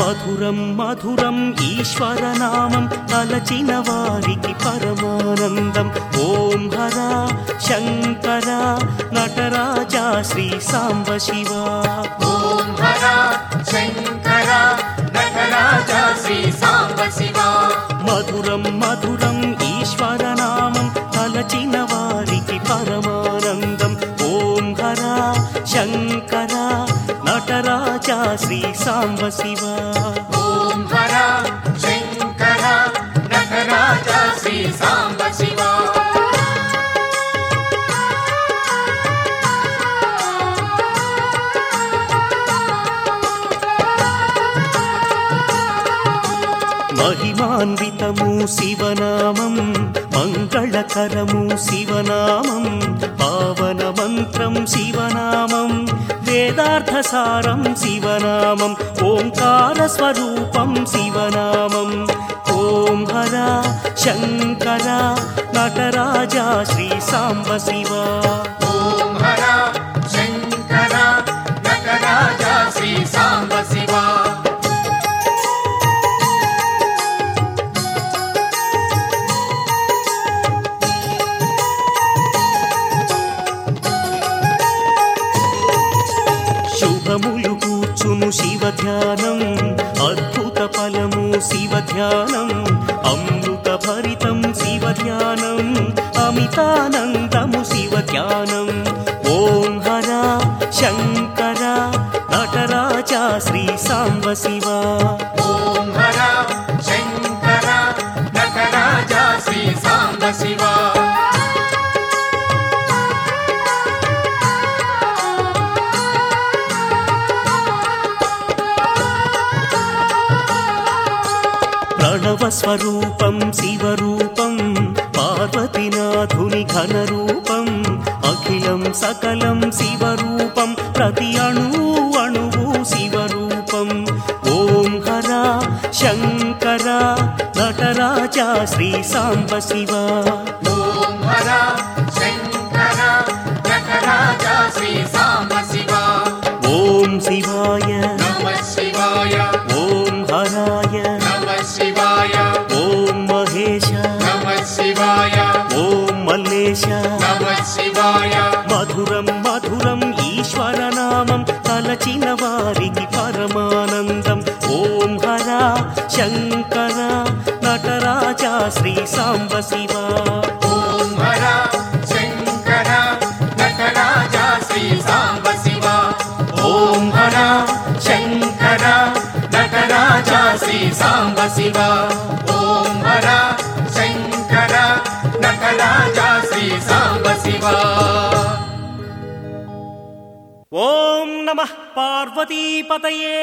మధురం మధురం ఈశ్వరనామం తలచిన వారికి పరమానందం. ఓం హర శంకర నటరాజా శ్రీ సాంబ శివ. ఓం హర శంకర నటరాజ శ్రీ సాంబ శివ. మధురం श्री शिवा ॐ हरा शङ्कर नटराजा श्री साम्ब शिवा महिमान्वितमु शिवनामं मङ्गलकरमु शिवनामं पाव वेदार्थसारं शिवनामम् ओङ्कारस्वरूपं शिवनामम्। ॐ हरा शङ्करा नटराजा श्रीसाम्ब शिवा। శుభములు శివ ధ్యానం. అద్భుత ఫలము శివ ధ్యానం. అమృత భరితం శివ ధ్యానం. అమితానందము శివ ధ్యానం. ఓం హర శంకర నటరాజా శ్రీ సాంబ శివ ప్రణవ స్వరూపం శివరూపం పార్వతీనాథుని ఘనరూపం అఖిలం సకలం శివరూపం ప్రతి అణువు అణువు శివరూపం. ఓం హర శంకర నటరాజా శ్రీ సాంబ శివ. ఓం హర శంకర నటరాజ శ్రీ సాంబ శివ. श्री साम्ब शिव ॐ शङ्कर नटराजा श्री साम्ब शिव ॐ शङ्कर नकराजा श्री साम्ब शिव ॐकर नी साम्ब शिवा ॐ नमः पार्वतीपतये।